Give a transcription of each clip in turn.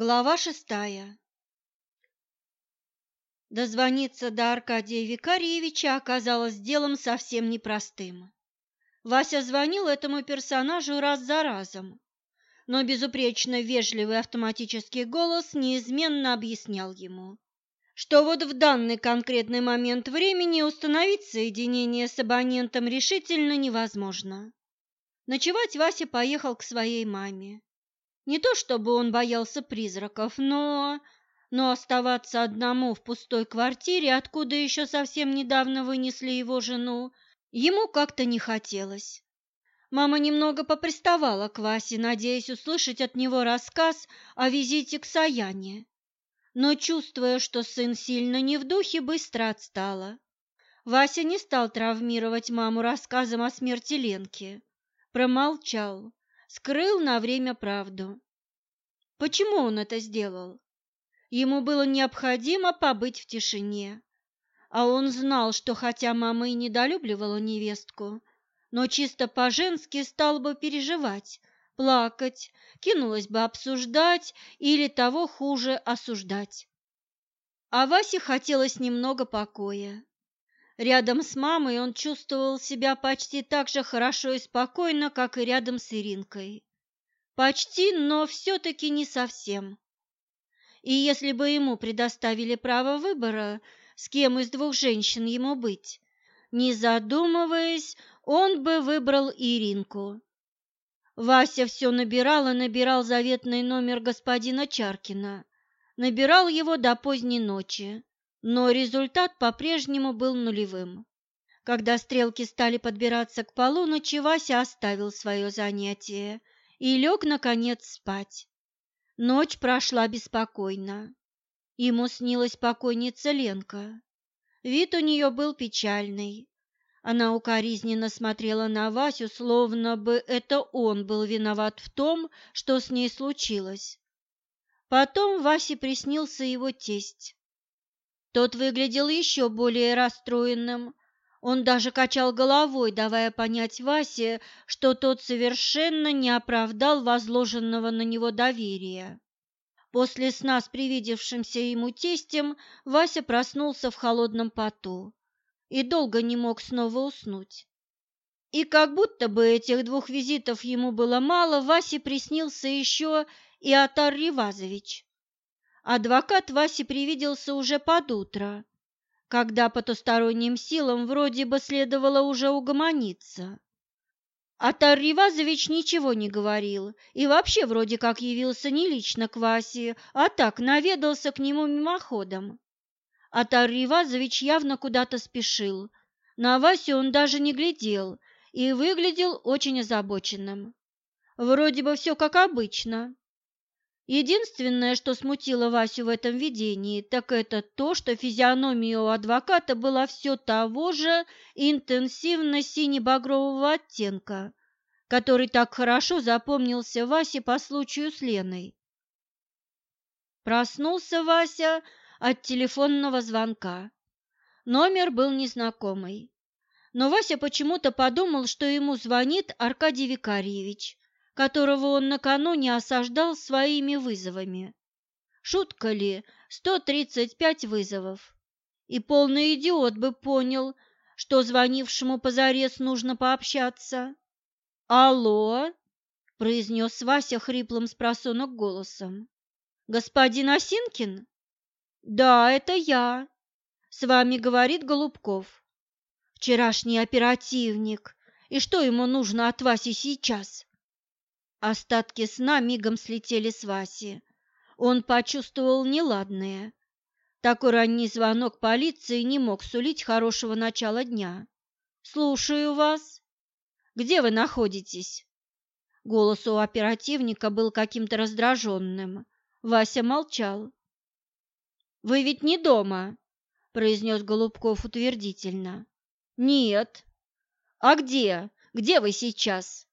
Глава шестая Дозвониться до Аркадия Викарьевича оказалось делом совсем непростым. Вася звонил этому персонажу раз за разом, но безупречно вежливый автоматический голос неизменно объяснял ему, что вот в данный конкретный момент времени установить соединение с абонентом решительно невозможно. Ночевать Вася поехал к своей маме не то чтобы он боялся призраков, но... Но оставаться одному в пустой квартире, откуда еще совсем недавно вынесли его жену, ему как-то не хотелось. Мама немного поприставала к Васе, надеясь услышать от него рассказ о визите к Саяне. Но, чувствуя, что сын сильно не в духе, быстро отстала. Вася не стал травмировать маму рассказом о смерти Ленки. Промолчал, скрыл на время правду. Почему он это сделал? Ему было необходимо побыть в тишине. А он знал, что хотя мама и недолюбливала невестку, но чисто по-женски стал бы переживать, плакать, кинулась бы обсуждать или того хуже осуждать. А Васе хотелось немного покоя. Рядом с мамой он чувствовал себя почти так же хорошо и спокойно, как и рядом с Иринкой. Почти, но все-таки не совсем. И если бы ему предоставили право выбора, с кем из двух женщин ему быть, не задумываясь, он бы выбрал Иринку. Вася все набирал и набирал заветный номер господина Чаркина, набирал его до поздней ночи но результат по-прежнему был нулевым. Когда стрелки стали подбираться к полуночи, Вася оставил свое занятие и лег, наконец, спать. Ночь прошла беспокойно. Ему снилась покойница Ленка. Вид у нее был печальный. Она укоризненно смотрела на Васю, словно бы это он был виноват в том, что с ней случилось. Потом Васе приснился его тесть. Тот выглядел еще более расстроенным. Он даже качал головой, давая понять Васе, что тот совершенно не оправдал возложенного на него доверия. После сна с привидевшимся ему тестем Вася проснулся в холодном поту и долго не мог снова уснуть. И как будто бы этих двух визитов ему было мало, Васе приснился еще и Атар Ривазович. Адвокат Васе привиделся уже под утро, когда потусторонним силам вроде бы следовало уже угомониться. Атар Ривазович ничего не говорил и вообще вроде как явился не лично к Васе, а так наведался к нему мимоходом. Атар Ривазович явно куда-то спешил. На Васю он даже не глядел и выглядел очень озабоченным. Вроде бы все как обычно, Единственное, что смутило Васю в этом видении, так это то, что физиономия у адвоката была все того же интенсивно-сине-багрового оттенка, который так хорошо запомнился Васе по случаю с Леной. Проснулся Вася от телефонного звонка. Номер был незнакомый, но Вася почему-то подумал, что ему звонит Аркадий Викарьевич которого он накануне осаждал своими вызовами. Шутка ли, 135 вызовов. И полный идиот бы понял, что звонившему позарез нужно пообщаться. «Алло!» – произнес Вася хриплым с голосом. «Господин Осинкин?» «Да, это я. С вами говорит Голубков. Вчерашний оперативник. И что ему нужно от Васи сейчас?» Остатки сна мигом слетели с Васи. Он почувствовал неладное. Такой ранний звонок полиции не мог сулить хорошего начала дня. «Слушаю вас. Где вы находитесь?» Голос у оперативника был каким-то раздраженным. Вася молчал. «Вы ведь не дома?» – произнес Голубков утвердительно. «Нет». «А где? Где вы сейчас?»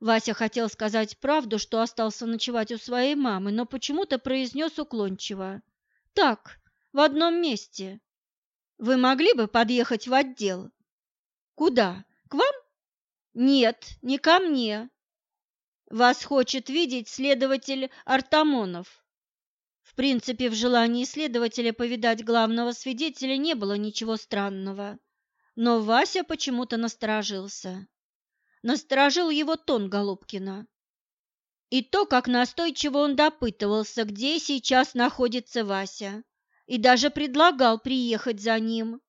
Вася хотел сказать правду, что остался ночевать у своей мамы, но почему-то произнес уклончиво. «Так, в одном месте. Вы могли бы подъехать в отдел?» «Куда? К вам?» «Нет, не ко мне. Вас хочет видеть следователь Артамонов. В принципе, в желании следователя повидать главного свидетеля не было ничего странного, но Вася почему-то насторожился. Насторожил его тон Голубкина. И то, как настойчиво он допытывался, где сейчас находится Вася, и даже предлагал приехать за ним.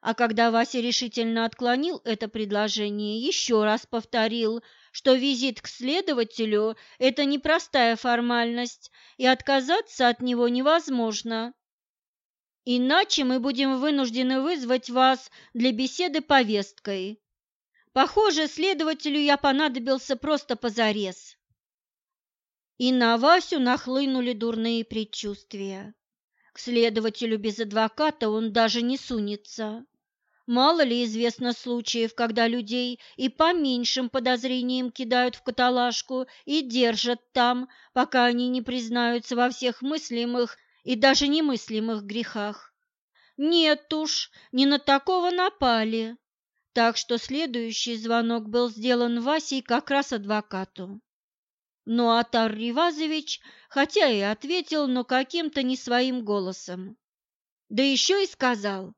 А когда Вася решительно отклонил это предложение, еще раз повторил, что визит к следователю – это непростая формальность, и отказаться от него невозможно. Иначе мы будем вынуждены вызвать вас для беседы повесткой. Похоже, следователю я понадобился просто позарез. И на Васю нахлынули дурные предчувствия. К следователю без адвоката он даже не сунется. Мало ли известно случаев, когда людей и по меньшим подозрениям кидают в каталажку и держат там, пока они не признаются во всех мыслимых и даже немыслимых грехах. Нет уж, не на такого напали. Так что следующий звонок был сделан Васей как раз адвокату. Но Атар Ривазович, хотя и ответил, но каким-то не своим голосом. Да еще и сказал,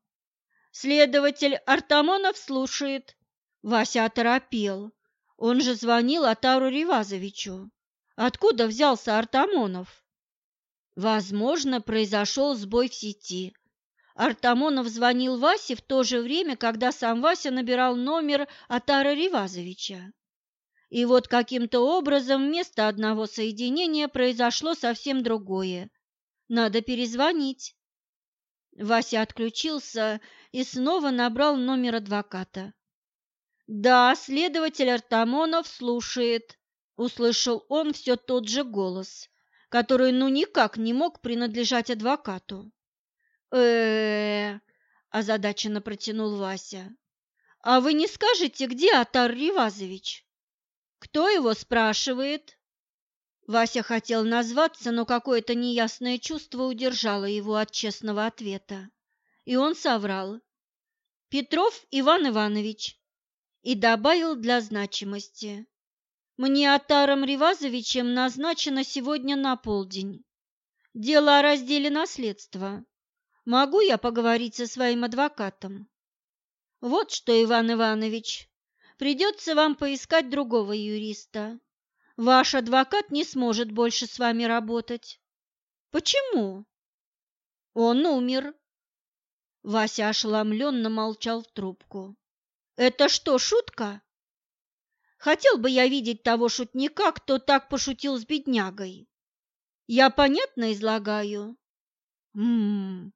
Следователь Артамонов слушает. Вася оторопел. Он же звонил Атару Ривазовичу. Откуда взялся Артамонов? Возможно, произошел сбой в сети. Артамонов звонил Васе в то же время, когда сам Вася набирал номер Атара Ривазовича. И вот каким-то образом вместо одного соединения произошло совсем другое. Надо перезвонить. Вася отключился и снова набрал номер адвоката. «Да, следователь Артамонов слушает», — услышал он все тот же голос, который ну никак не мог принадлежать адвокату. Э озадаченно протянул Вася. «А вы не скажете, где Атар Ривазович?» «Кто его спрашивает?» Вася хотел назваться, но какое-то неясное чувство удержало его от честного ответа. И он соврал. «Петров Иван Иванович» и добавил для значимости. «Мне Атаром Ривазовичем назначено сегодня на полдень. Дело о разделе наследства. Могу я поговорить со своим адвокатом?» «Вот что, Иван Иванович, придется вам поискать другого юриста. Ваш адвокат не сможет больше с вами работать. Почему? Он умер. Вася ошеломленно молчал в трубку. Это что, шутка? Хотел бы я видеть того шутника, кто так пошутил с беднягой. Я понятно излагаю? Ммм.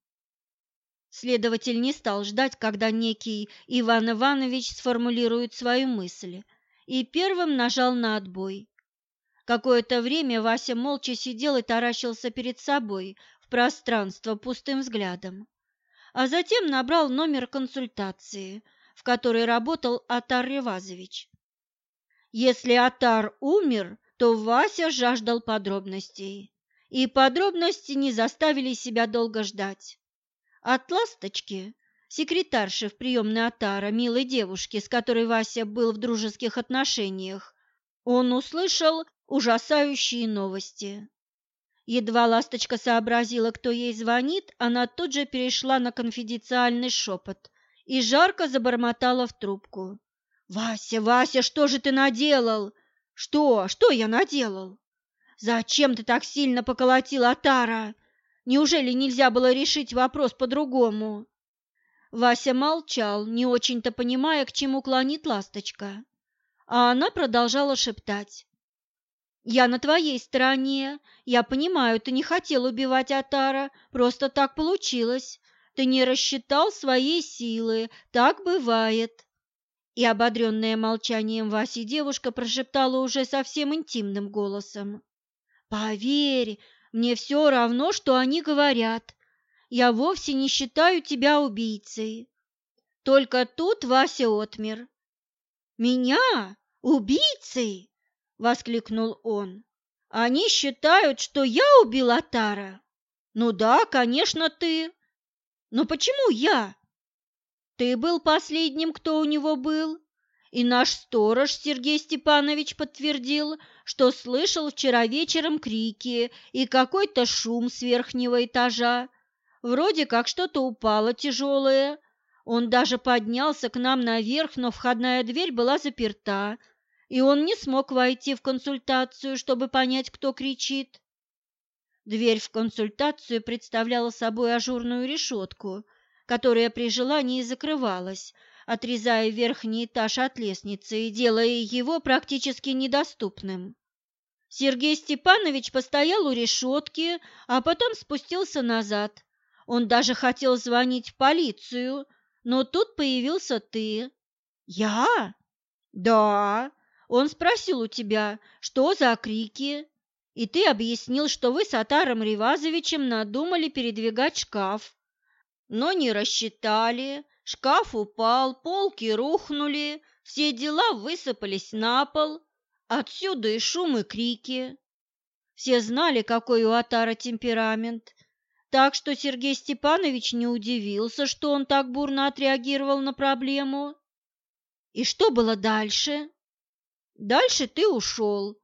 Следователь не стал ждать, когда некий Иван Иванович сформулирует свою мысль, и первым нажал на отбой. Какое-то время Вася молча сидел и таращился перед собой в пространство пустым взглядом, а затем набрал номер консультации, в которой работал Атар Ревазович. Если Атар умер, то Вася жаждал подробностей, и подробности не заставили себя долго ждать. От ласточки, секретарши в приемной Атара, милой девушки, с которой Вася был в дружеских отношениях, он услышал ужасающие новости. Едва ласточка сообразила, кто ей звонит, она тут же перешла на конфиденциальный шепот и жарко забормотала в трубку. «Вася, Вася, что же ты наделал? Что? Что я наделал? Зачем ты так сильно поколотил Атара? Неужели нельзя было решить вопрос по-другому?» Вася молчал, не очень-то понимая, к чему клонит ласточка. А она продолжала шептать. Я на твоей стороне. Я понимаю, ты не хотел убивать Атара, просто так получилось. Ты не рассчитал своей силы, так бывает. И ободренная молчанием Васи девушка прошептала уже совсем интимным голосом. «Поверь, мне все равно, что они говорят. Я вовсе не считаю тебя убийцей». Только тут Вася отмер. «Меня? Убийцей?» воскликнул он. Они считают, что я убил Атара. Ну да, конечно, ты. Но почему я? Ты был последним, кто у него был, И наш сторож Сергей Степанович подтвердил, что слышал вчера вечером крики и какой-то шум с верхнего этажа. Вроде как что-то упало тяжелое. Он даже поднялся к нам наверх, но входная дверь была заперта, и он не смог войти в консультацию, чтобы понять, кто кричит. Дверь в консультацию представляла собой ажурную решетку, которая при желании закрывалась, отрезая верхний этаж от лестницы и делая его практически недоступным. Сергей Степанович постоял у решетки, а потом спустился назад. Он даже хотел звонить в полицию, но тут появился ты. Я? Да. Он спросил у тебя, что за крики, и ты объяснил, что вы с Атаром Ривазовичем надумали передвигать шкаф, но не рассчитали, шкаф упал, полки рухнули, все дела высыпались на пол, отсюда и шум, и крики. Все знали, какой у Атара темперамент, так что Сергей Степанович не удивился, что он так бурно отреагировал на проблему. И что было дальше? Дальше ты ушел,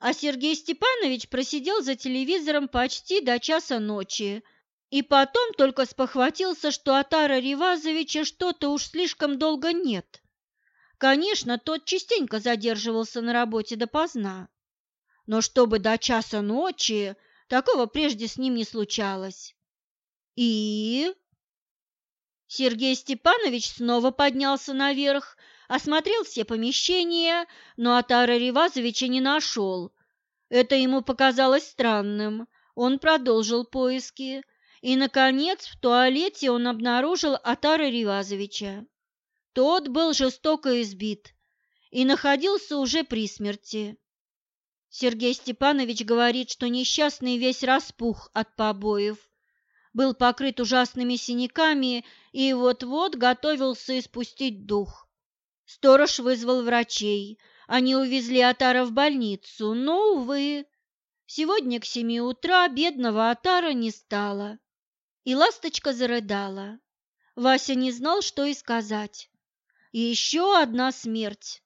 а Сергей Степанович просидел за телевизором почти до часа ночи, и потом только спохватился, что Атара Ривазовича что-то уж слишком долго нет. Конечно, тот частенько задерживался на работе допоздна, но чтобы до часа ночи, такого прежде с ним не случалось. И... Сергей Степанович снова поднялся наверх, осмотрел все помещения, но Атара Ривазовича не нашел. Это ему показалось странным. Он продолжил поиски, и, наконец, в туалете он обнаружил Атара Ривазовича. Тот был жестоко избит и находился уже при смерти. Сергей Степанович говорит, что несчастный весь распух от побоев, был покрыт ужасными синяками и вот-вот готовился испустить дух. Сторож вызвал врачей. Они увезли Атара в больницу, но, увы, сегодня к семи утра бедного Атара не стало. И ласточка зарыдала. Вася не знал, что и сказать. Еще одна смерть.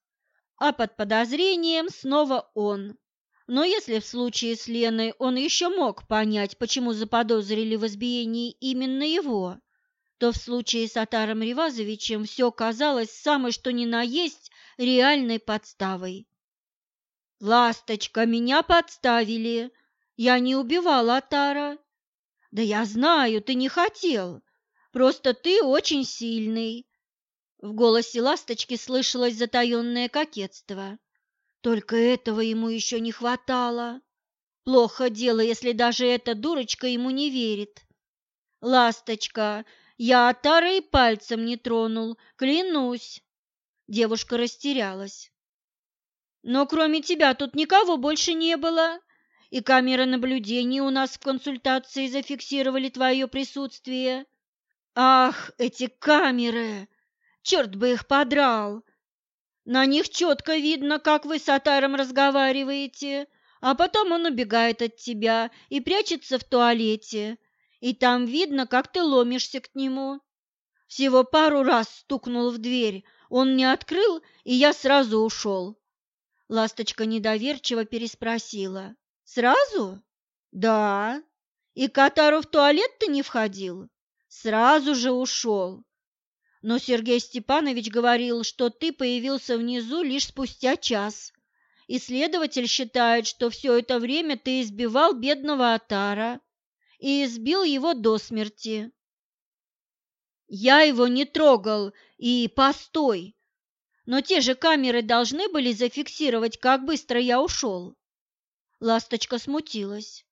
А под подозрением снова он. Но если в случае с Леной он еще мог понять, почему заподозрили в избиении именно его, то в случае с Атаром Ривазовичем все казалось самой что ни на есть реальной подставой. «Ласточка, меня подставили! Я не убивала Атара!» «Да я знаю, ты не хотел, просто ты очень сильный!» В голосе ласточки слышалось затаенное кокетство. Только этого ему еще не хватало. Плохо дело, если даже эта дурочка ему не верит. «Ласточка, я Атара и пальцем не тронул, клянусь. Девушка растерялась. Но кроме тебя тут никого больше не было, и камеры наблюдения у нас в консультации зафиксировали твое присутствие. Ах, эти камеры! Черт бы их подрал! На них четко видно, как вы с Атаром разговариваете, а потом он убегает от тебя и прячется в туалете, и там видно, как ты ломишься к нему. Всего пару раз стукнул в дверь, он не открыл, и я сразу ушел. Ласточка недоверчиво переспросила. «Сразу?» «Да». «И Катару в туалет ты не входил?» «Сразу же ушел». Но Сергей Степанович говорил, что ты появился внизу лишь спустя час. И следователь считает, что все это время ты избивал бедного Атара и избил его до смерти. Я его не трогал, и постой. Но те же камеры должны были зафиксировать, как быстро я ушел. Ласточка смутилась.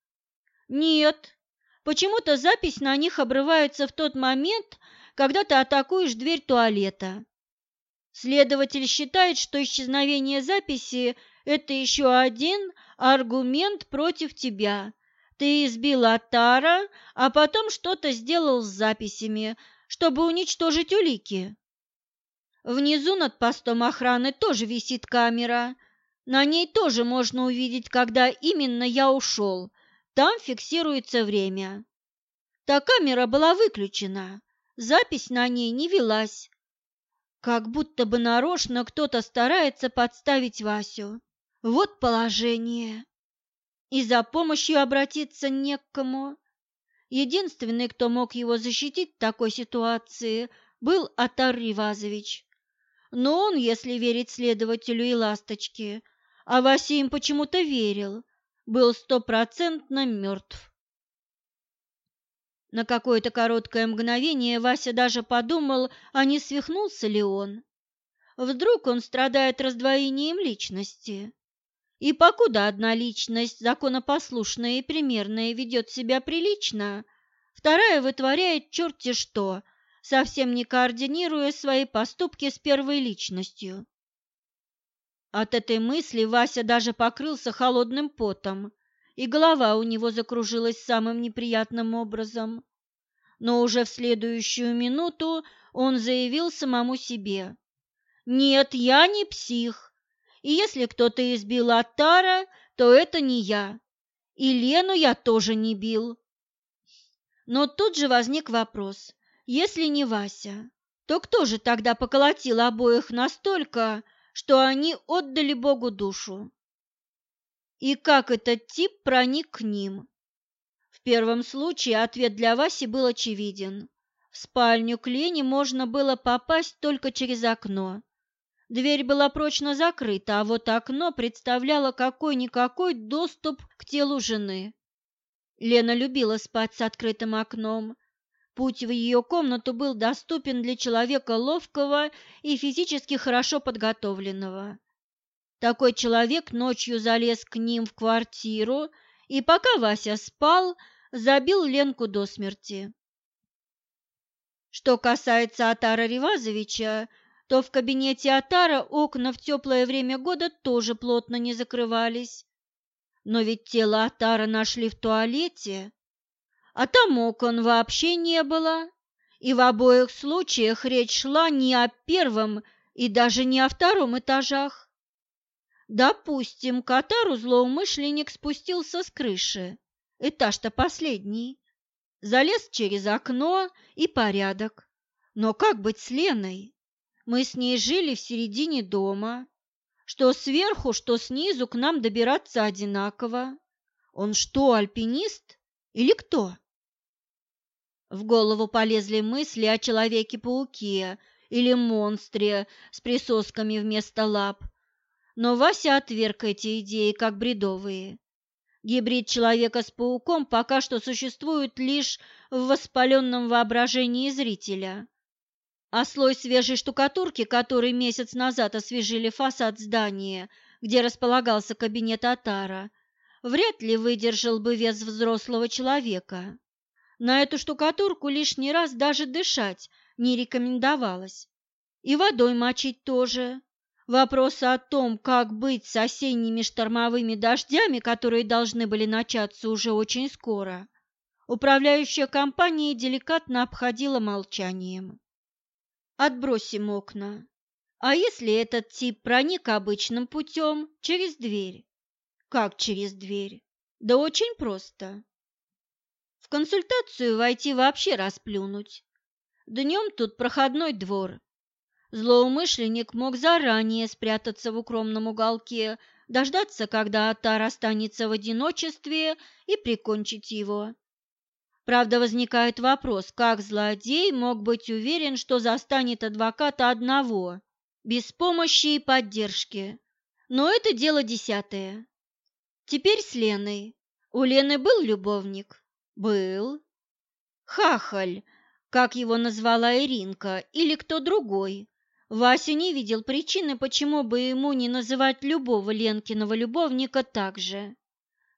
Нет, почему-то запись на них обрывается в тот момент, когда ты атакуешь дверь туалета. Следователь считает, что исчезновение записи – это еще один аргумент против тебя, ты избил Атара, а потом что-то сделал с записями, чтобы уничтожить улики. Внизу над постом охраны тоже висит камера. На ней тоже можно увидеть, когда именно я ушел. Там фиксируется время. Та камера была выключена. Запись на ней не велась. Как будто бы нарочно кто-то старается подставить Васю. Вот положение. И за помощью обратиться не к кому. Единственный, кто мог его защитить в такой ситуации, был Атар Ривазович. Но он, если верить следователю и ласточке, а Вася им почему-то верил, был стопроцентно мертв. На какое-то короткое мгновение Вася даже подумал, а не свихнулся ли он. Вдруг он страдает раздвоением личности. И покуда одна личность, законопослушная и примерная, ведет себя прилично, вторая вытворяет черти что, совсем не координируя свои поступки с первой личностью. От этой мысли Вася даже покрылся холодным потом, и голова у него закружилась самым неприятным образом. Но уже в следующую минуту он заявил самому себе. «Нет, я не псих, и если кто-то избил Атара, то это не я, и Лену я тоже не бил». Но тут же возник вопрос, если не Вася, то кто же тогда поколотил обоих настолько, что они отдали Богу душу? И как этот тип проник к ним? В первом случае ответ для Васи был очевиден. В спальню к Лене можно было попасть только через окно. Дверь была прочно закрыта, а вот окно представляло какой-никакой доступ к телу жены. Лена любила спать с открытым окном, Путь в ее комнату был доступен для человека ловкого и физически хорошо подготовленного. Такой человек ночью залез к ним в квартиру и, пока Вася спал, забил Ленку до смерти. Что касается Атара Ревазовича, то в кабинете Атара окна в теплое время года тоже плотно не закрывались. Но ведь тело Атара нашли в туалете, а там окон вообще не было, и в обоих случаях речь шла не о первом и даже не о втором этажах. Допустим, Катару злоумышленник спустился с крыши, этаж-то последний, залез через окно и порядок. Но как быть с Леной? Мы с ней жили в середине дома. Что сверху, что снизу к нам добираться одинаково. Он что, альпинист или кто? В голову полезли мысли о Человеке-пауке или монстре с присосками вместо лап. Но Вася отверг эти идеи как бредовые. Гибрид человека с пауком пока что существует лишь в воспаленном воображении зрителя. А слой свежей штукатурки, который месяц назад освежили фасад здания, где располагался кабинет Атара, вряд ли выдержал бы вес взрослого человека. На эту штукатурку лишний раз даже дышать не рекомендовалось. И водой мочить тоже. Вопросы о том, как быть с осенними штормовыми дождями, которые должны были начаться уже очень скоро, управляющая компанией деликатно обходила молчанием. Отбросим окна. А если этот тип проник обычным путем через дверь? Как через дверь? Да очень просто. Консультацию войти вообще расплюнуть. Днем тут проходной двор. Злоумышленник мог заранее спрятаться в укромном уголке, дождаться, когда Атар останется в одиночестве, и прикончить его. Правда, возникает вопрос, как злодей мог быть уверен, что застанет адвоката одного, без помощи и поддержки. Но это дело десятое. Теперь с Леной. У Лены был любовник? Был. Хахаль, как его назвала Иринка, или кто другой. Вася не видел причины, почему бы ему не называть любого Ленкиного любовника так же.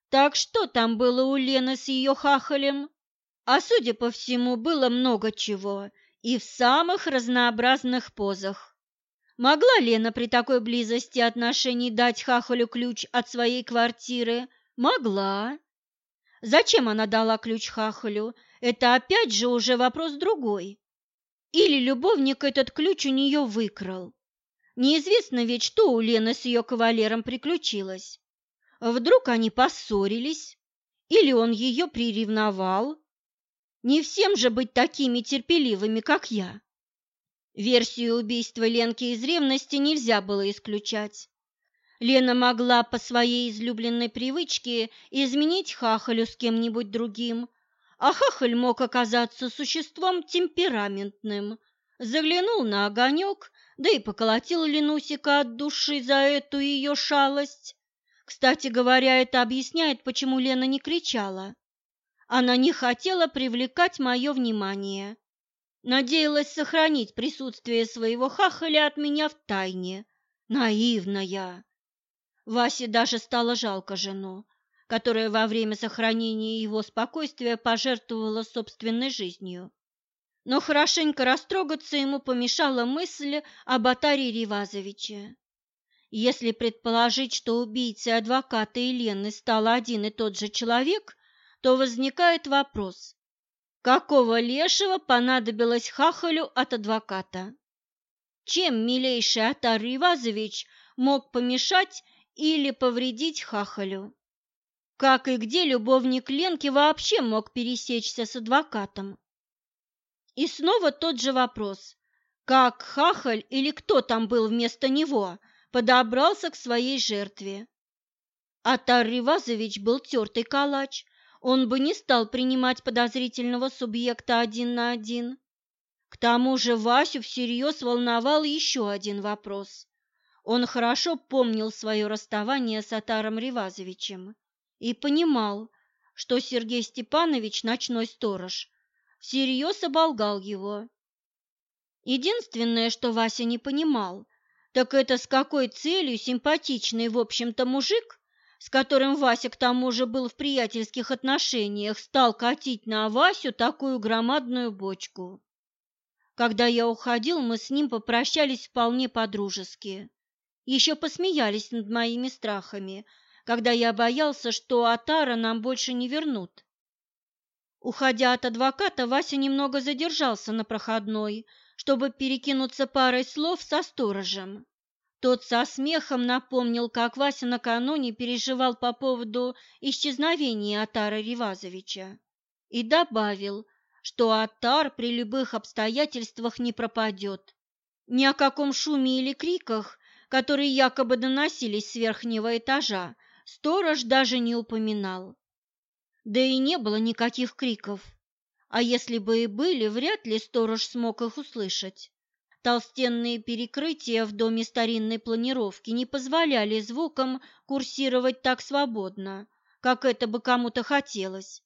Так что там было у Лены с ее хахалем? А судя по всему, было много чего, и в самых разнообразных позах. Могла Лена при такой близости отношений дать хахалю ключ от своей квартиры? Могла. Зачем она дала ключ Хахалю? Это опять же уже вопрос другой. Или любовник этот ключ у нее выкрал. Неизвестно ведь, что у Лены с ее кавалером приключилось. Вдруг они поссорились, или он ее приревновал. Не всем же быть такими терпеливыми, как я. Версию убийства Ленки из ревности нельзя было исключать. Лена могла по своей излюбленной привычке изменить хахалю с кем-нибудь другим, а хахаль мог оказаться существом темпераментным. Заглянул на огонек, да и поколотил Ленусика от души за эту ее шалость. Кстати говоря, это объясняет, почему Лена не кричала. Она не хотела привлекать мое внимание. Надеялась сохранить присутствие своего хахаля от меня в тайне. Наивная. Васе даже стало жалко жену, которая во время сохранения его спокойствия пожертвовала собственной жизнью. Но хорошенько растрогаться ему помешала мысль об Атаре Ривазовиче. Если предположить, что убийцей адвоката Елены стал один и тот же человек, то возникает вопрос, какого лешего понадобилось хахалю от адвоката? Чем милейший Атар Ривазович мог помешать или повредить хахалю. Как и где любовник Ленки вообще мог пересечься с адвокатом? И снова тот же вопрос. Как хахаль или кто там был вместо него подобрался к своей жертве? Атар Ривазович был тертый калач, он бы не стал принимать подозрительного субъекта один на один. К тому же Васю всерьез волновал еще один вопрос. Он хорошо помнил свое расставание с Атаром Ривазовичем и понимал, что Сергей Степанович, ночной сторож, всерьез оболгал его. Единственное, что Вася не понимал, так это с какой целью симпатичный, в общем-то, мужик, с которым Вася к тому же был в приятельских отношениях, стал катить на Васю такую громадную бочку. Когда я уходил, мы с ним попрощались вполне по-дружески еще посмеялись над моими страхами, когда я боялся, что Атара нам больше не вернут. Уходя от адвоката, Вася немного задержался на проходной, чтобы перекинуться парой слов со сторожем. Тот со смехом напомнил, как Вася накануне переживал по поводу исчезновения Атара Ривазовича, и добавил, что Атар при любых обстоятельствах не пропадет. Ни о каком шуме или криках которые якобы доносились с верхнего этажа, сторож даже не упоминал. Да и не было никаких криков. А если бы и были, вряд ли сторож смог их услышать. Толстенные перекрытия в доме старинной планировки не позволяли звукам курсировать так свободно, как это бы кому-то хотелось.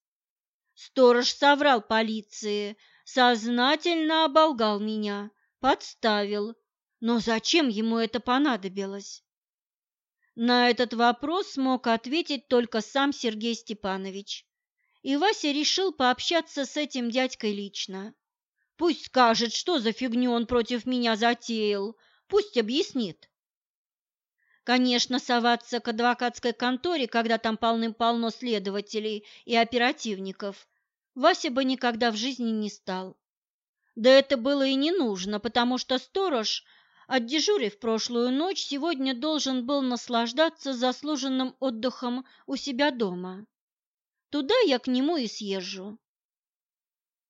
Сторож соврал полиции, сознательно оболгал меня, подставил, но зачем ему это понадобилось? На этот вопрос смог ответить только сам Сергей Степанович. И Вася решил пообщаться с этим дядькой лично. Пусть скажет, что за фигню он против меня затеял, пусть объяснит. Конечно, соваться к адвокатской конторе, когда там полным-полно следователей и оперативников, Вася бы никогда в жизни не стал. Да это было и не нужно, потому что сторож Отдежурив прошлую ночь, сегодня должен был наслаждаться заслуженным отдыхом у себя дома. Туда я к нему и съезжу.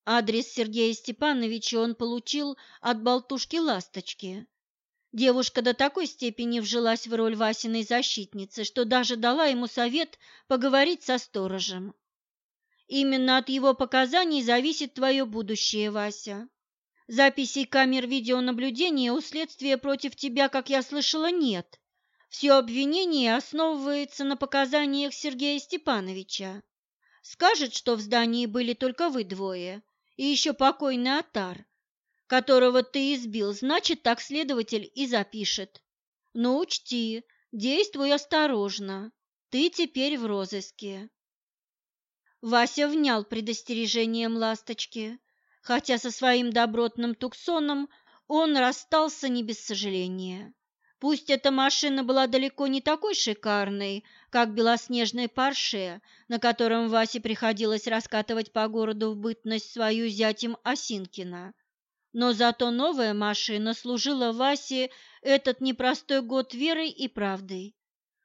Адрес Сергея Степановича он получил от болтушки Ласточки. Девушка до такой степени вжилась в роль Васиной защитницы, что даже дала ему совет поговорить со сторожем. Именно от его показаний зависит твое будущее, Вася. Записей камер видеонаблюдения у следствия против тебя, как я слышала, нет. Все обвинение основывается на показаниях Сергея Степановича. Скажет, что в здании были только вы двое, и еще покойный Атар, которого ты избил, значит, так следователь и запишет. Но учти, действуй осторожно, ты теперь в розыске. Вася внял предостережением ласточки хотя со своим добротным туксоном он расстался не без сожаления. Пусть эта машина была далеко не такой шикарной, как белоснежный парше, на котором Васе приходилось раскатывать по городу в бытность свою зятем Осинкина. Но зато новая машина служила Васе этот непростой год верой и правдой.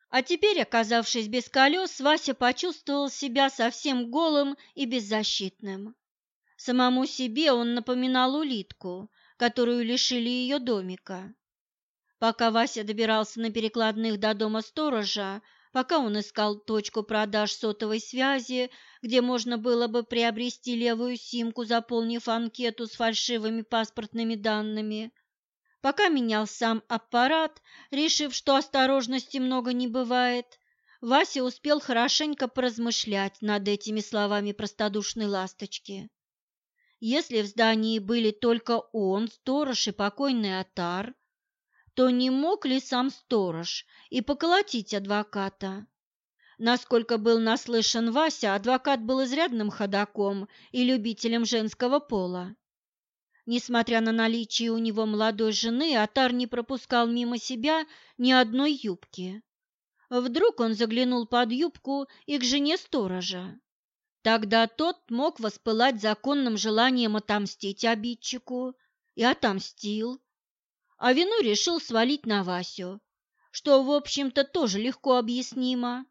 А теперь, оказавшись без колес, Вася почувствовал себя совсем голым и беззащитным. Самому себе он напоминал улитку, которую лишили ее домика. Пока Вася добирался на перекладных до дома сторожа, пока он искал точку продаж сотовой связи, где можно было бы приобрести левую симку, заполнив анкету с фальшивыми паспортными данными, пока менял сам аппарат, решив, что осторожности много не бывает, Вася успел хорошенько поразмышлять над этими словами простодушной ласточки. Если в здании были только он, сторож и покойный Атар, то не мог ли сам сторож и поколотить адвоката? Насколько был наслышан Вася, адвокат был изрядным ходаком и любителем женского пола. Несмотря на наличие у него молодой жены, Атар не пропускал мимо себя ни одной юбки. Вдруг он заглянул под юбку и к жене сторожа. Тогда тот мог воспылать законным желанием отомстить обидчику и отомстил, а вину решил свалить на Васю, что, в общем-то, тоже легко объяснимо.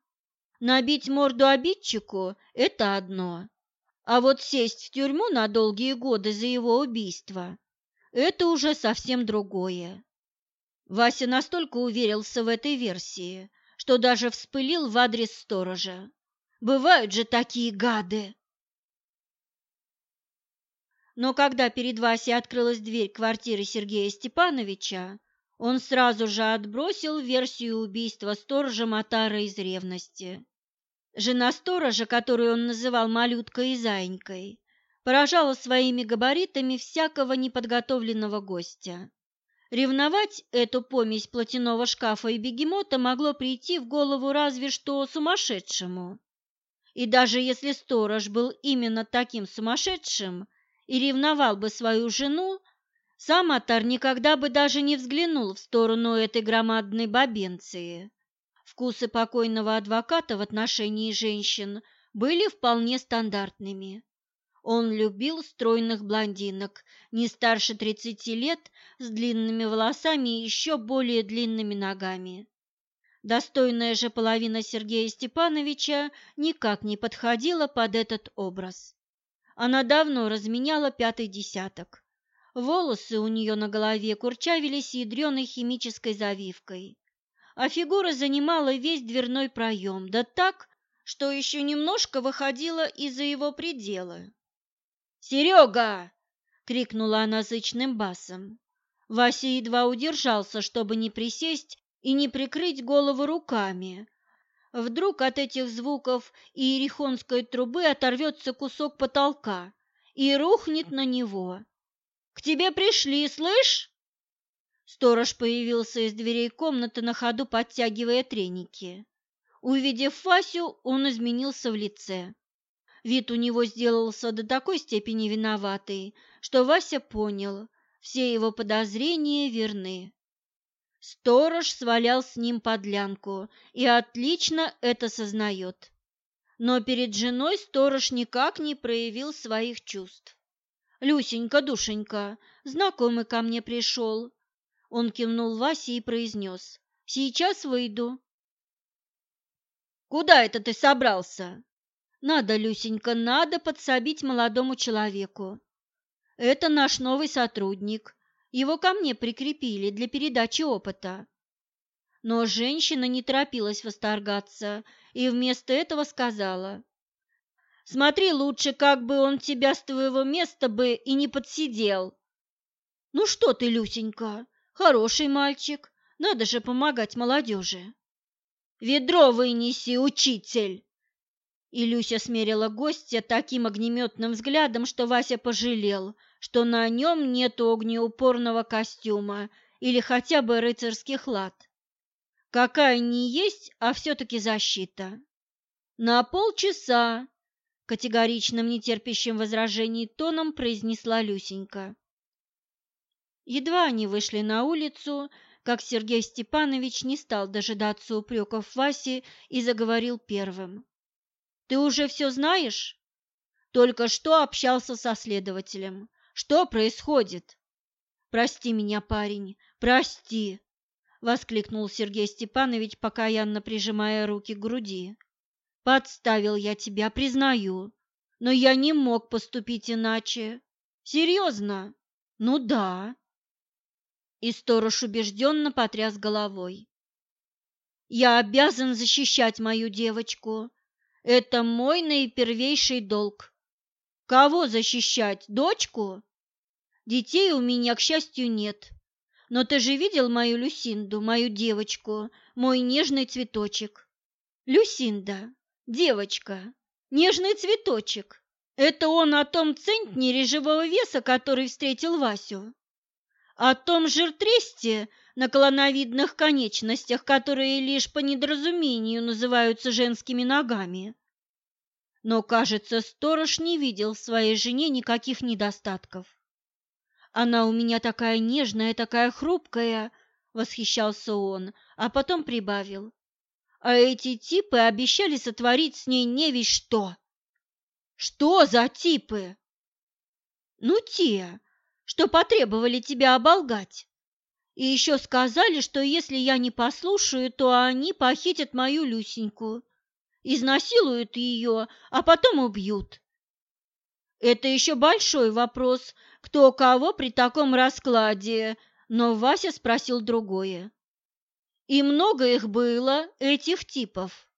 Набить морду обидчику – это одно, а вот сесть в тюрьму на долгие годы за его убийство – это уже совсем другое. Вася настолько уверился в этой версии, что даже вспылил в адрес сторожа. Бывают же такие гады! Но когда перед Васей открылась дверь квартиры Сергея Степановича, он сразу же отбросил версию убийства сторожа Матара из ревности. Жена сторожа, которую он называл малюткой и заинькой, поражала своими габаритами всякого неподготовленного гостя. Ревновать эту помесь платяного шкафа и бегемота могло прийти в голову разве что сумасшедшему. И даже если сторож был именно таким сумасшедшим, и ревновал бы свою жену, сам Атар никогда бы даже не взглянул в сторону этой громадной бабенции. Вкусы покойного адвоката в отношении женщин были вполне стандартными. Он любил стройных блондинок, не старше тридцати лет, с длинными волосами и еще более длинными ногами. Достойная же половина Сергея Степановича никак не подходила под этот образ. Она давно разменяла пятый десяток. Волосы у нее на голове курчавились ядреной химической завивкой, а фигура занимала весь дверной проем, да так, что еще немножко выходила из-за его пределы. «Серега!» — крикнула она зычным басом. Вася едва удержался, чтобы не присесть и не прикрыть голову руками, Вдруг от этих звуков иерихонской трубы оторвется кусок потолка и рухнет на него. «К тебе пришли, слышь?» Сторож появился из дверей комнаты на ходу, подтягивая треники. Увидев Васю, он изменился в лице. Вид у него сделался до такой степени виноватый, что Вася понял, все его подозрения верны. Сторож свалял с ним подлянку и отлично это сознает. Но перед женой сторож никак не проявил своих чувств. «Люсенька, душенька, знакомый ко мне пришел». Он кивнул Васе и произнес. «Сейчас выйду». «Куда это ты собрался?» «Надо, Люсенька, надо подсобить молодому человеку. Это наш новый сотрудник, его ко мне прикрепили для передачи опыта. Но женщина не торопилась восторгаться и вместо этого сказала, «Смотри лучше, как бы он тебя с твоего места бы и не подсидел». «Ну что ты, Люсенька, хороший мальчик, надо же помогать молодежи». «Ведро вынеси, учитель!» И Люся смерила гостя таким огнеметным взглядом, что Вася пожалел – что на нем нет огнеупорного костюма или хотя бы рыцарских лад. Какая не есть, а все-таки защита. На полчаса, категоричным нетерпящим возражений тоном произнесла Люсенька. Едва они вышли на улицу, как Сергей Степанович не стал дожидаться упреков Васи и заговорил первым. «Ты уже все знаешь?» «Только что общался со следователем. Что происходит? Прости меня, парень, прости, воскликнул Сергей Степанович, покаянно прижимая руки к груди. Подставил я тебя, признаю, но я не мог поступить иначе. Серьезно. Ну да. И сторож убежденно потряс головой. Я обязан защищать мою девочку. Это мой наипервейший долг. Кого защищать? Дочку? Детей у меня, к счастью, нет. Но ты же видел мою Люсинду, мою девочку, мой нежный цветочек. Люсинда, девочка, нежный цветочек. Это он о том центнере живого веса, который встретил Васю. О том жиртресте на колоновидных конечностях, которые лишь по недоразумению называются женскими ногами. Но, кажется, сторож не видел в своей жене никаких недостатков. «Она у меня такая нежная, такая хрупкая!» — восхищался он, а потом прибавил. «А эти типы обещали сотворить с ней не весь что!» Что за типы? Ну, те, что потребовали тебя оболгать. И еще сказали, что если я не послушаю, то они похитят мою Люсеньку, изнасилуют ее, а потом убьют. Это еще большой вопрос, кто кого при таком раскладе, но Вася спросил другое. И много их было, этих типов?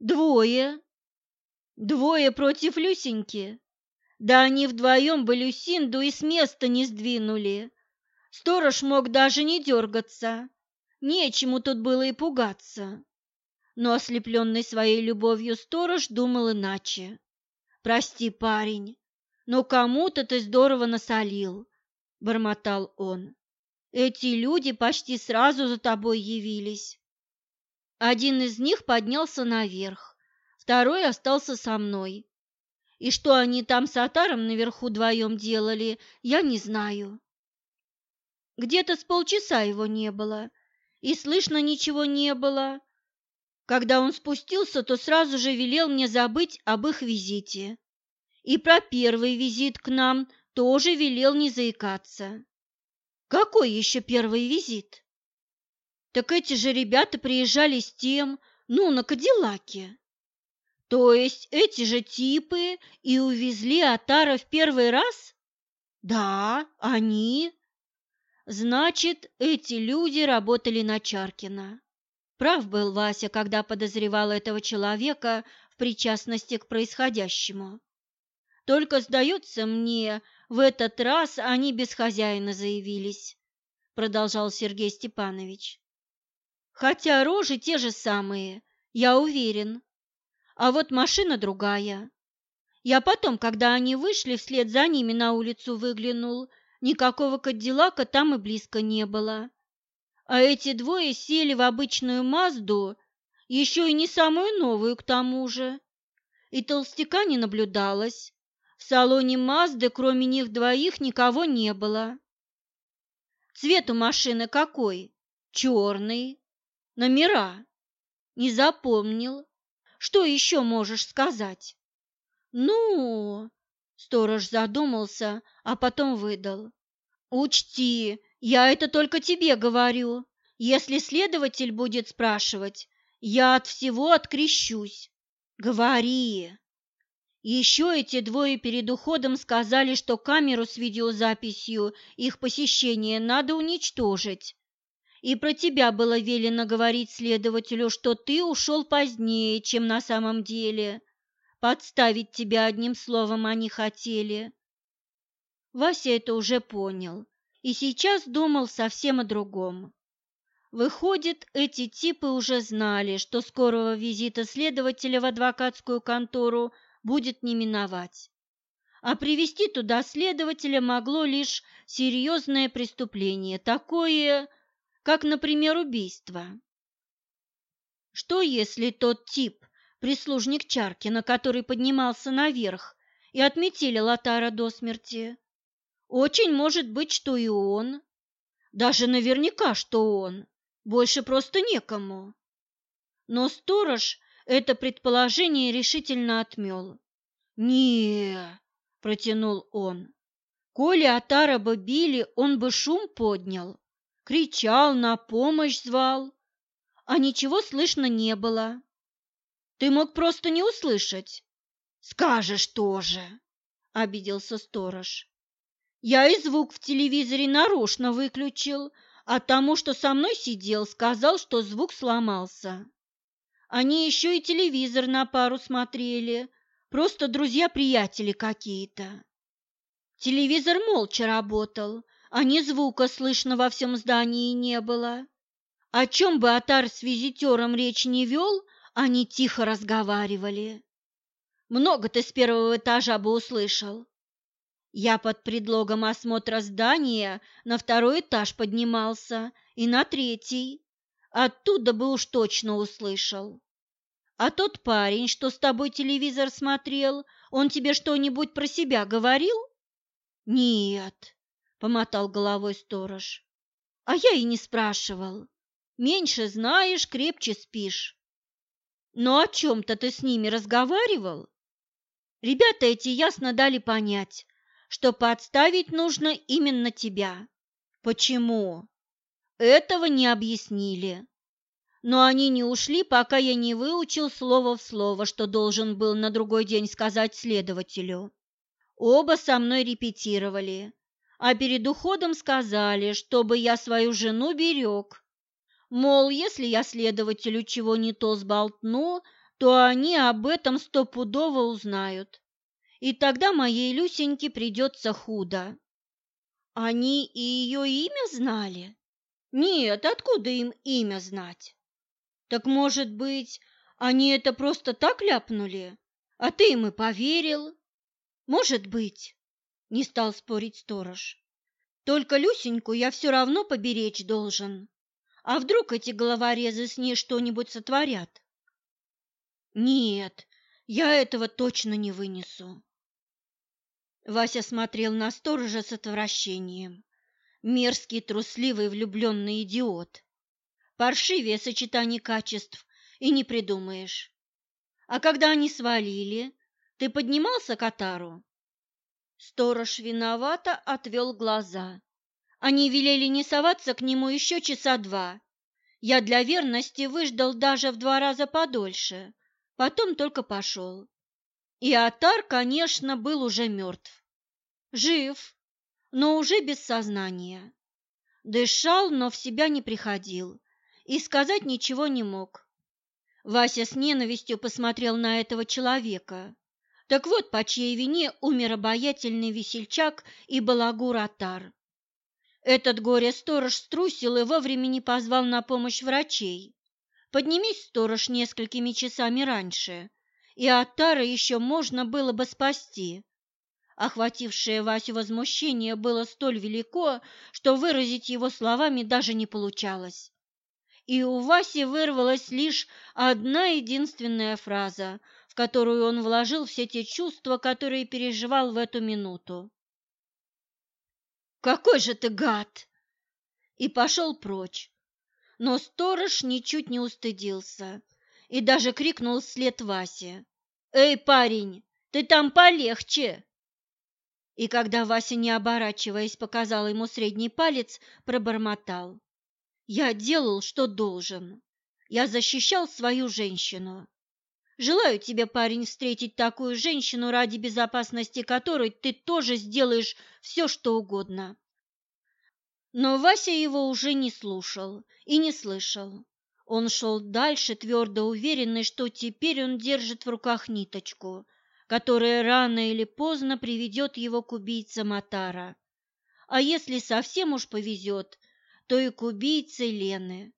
Двое. Двое против Люсеньки? Да они вдвоем бы Люсинду и с места не сдвинули. Сторож мог даже не дергаться. Нечему тут было и пугаться. Но ослепленный своей любовью сторож думал иначе. «Прости, парень, но кому-то ты здорово насолил», — бормотал он. «Эти люди почти сразу за тобой явились». Один из них поднялся наверх Второй остался со мной. И что они там с Атаром наверху вдвоем делали, я не знаю. Где-то с полчаса его не было, и слышно ничего не было. Когда он спустился, то сразу же велел мне забыть об их визите. И про первый визит к нам тоже велел не заикаться. Какой еще первый визит? Так эти же ребята приезжали с тем, ну, на Кадиллаке. То есть эти же типы и увезли Атара в первый раз? Да, они. Значит, эти люди работали на Чаркина. Прав был Вася, когда подозревал этого человека в причастности к происходящему. Только, сдается мне, в этот раз они без хозяина заявились, продолжал Сергей Степанович. Хотя рожи те же самые, я уверен а вот машина другая. Я потом, когда они вышли, вслед за ними на улицу выглянул. Никакого Кадиллака там и близко не было. А эти двое сели в обычную Мазду, еще и не самую новую к тому же. И толстяка не наблюдалось. В салоне Мазды, кроме них двоих, никого не было. Цвет у машины какой? Черный. Номера? Не запомнил. Что еще можешь сказать? Ну, сторож задумался, а потом выдал. Учти, я это только тебе говорю. Если следователь будет спрашивать, я от всего открещусь. Говори. Еще эти двое перед уходом сказали, что камеру с видеозаписью их посещения надо уничтожить, и про тебя было велено говорить следователю, что ты ушел позднее, чем на самом деле. Подставить тебя одним словом они хотели. Вася это уже понял и сейчас думал совсем о другом. Выходит, эти типы уже знали, что скорого визита следователя в адвокатскую контору будет не миновать. А привести туда следователя могло лишь серьезное преступление, такое, как, например, убийство. Что если тот тип, прислужник Чаркина, который поднимался наверх и отметили Латара до смерти? Очень может быть, что и он. Даже наверняка, что он. Больше просто некому. Но сторож это предположение решительно отмел. не протянул он. «Коли Атара бы били, он бы шум поднял кричал, на помощь звал, а ничего слышно не было. Ты мог просто не услышать. Скажешь тоже, обиделся сторож. Я и звук в телевизоре нарочно выключил, а тому, что со мной сидел, сказал, что звук сломался. Они еще и телевизор на пару смотрели, просто друзья-приятели какие-то. Телевизор молча работал, а ни звука слышно во всем здании не было. О чем бы Атар с визитером речь не вел, они тихо разговаривали. Много ты с первого этажа бы услышал. Я под предлогом осмотра здания на второй этаж поднимался и на третий. Оттуда бы уж точно услышал. А тот парень, что с тобой телевизор смотрел, он тебе что-нибудь про себя говорил? Нет, помотал головой сторож. А я и не спрашивал. Меньше знаешь, крепче спишь. Но о чем-то ты с ними разговаривал? Ребята эти ясно дали понять, что подставить нужно именно тебя. Почему? Этого не объяснили. Но они не ушли, пока я не выучил слово в слово, что должен был на другой день сказать следователю. Оба со мной репетировали, а перед уходом сказали, чтобы я свою жену берег. Мол, если я следователю чего не то сболтну, то они об этом стопудово узнают и тогда моей Люсеньке придется худо. Они и ее имя знали? Нет, откуда им имя знать? Так, может быть, они это просто так ляпнули, а ты им и поверил? Может быть, не стал спорить сторож. Только Люсеньку я все равно поберечь должен. А вдруг эти головорезы с ней что-нибудь сотворят? Нет, я этого точно не вынесу. Вася смотрел на сторожа с отвращением. Мерзкий, трусливый, влюбленный идиот. Паршивее сочетание качеств и не придумаешь. А когда они свалили, ты поднимался к Атару? Сторож виновато отвел глаза. Они велели не соваться к нему еще часа два. Я для верности выждал даже в два раза подольше, потом только пошел. И Атар, конечно, был уже мертв. Жив, но уже без сознания. Дышал, но в себя не приходил и сказать ничего не мог. Вася с ненавистью посмотрел на этого человека. Так вот, по чьей вине умер обаятельный весельчак и балагур Атар. Этот горе-сторож струсил и вовремя не позвал на помощь врачей. Поднимись, сторож, несколькими часами раньше, и Аттара еще можно было бы спасти. Охватившее Васю возмущение было столь велико, что выразить его словами даже не получалось. И у Васи вырвалась лишь одна единственная фраза, в которую он вложил все те чувства, которые переживал в эту минуту. «Какой же ты гад!» И пошел прочь. Но сторож ничуть не устыдился и даже крикнул вслед Васе. «Эй, парень, ты там полегче!» И когда Вася, не оборачиваясь, показал ему средний палец, пробормотал. «Я делал, что должен. Я защищал свою женщину. Желаю тебе, парень, встретить такую женщину, ради безопасности которой ты тоже сделаешь все, что угодно». Но Вася его уже не слушал и не слышал. Он шел дальше, твердо уверенный, что теперь он держит в руках ниточку, которая рано или поздно приведет его к убийце Матара. А если совсем уж повезет, то и к убийце Лены.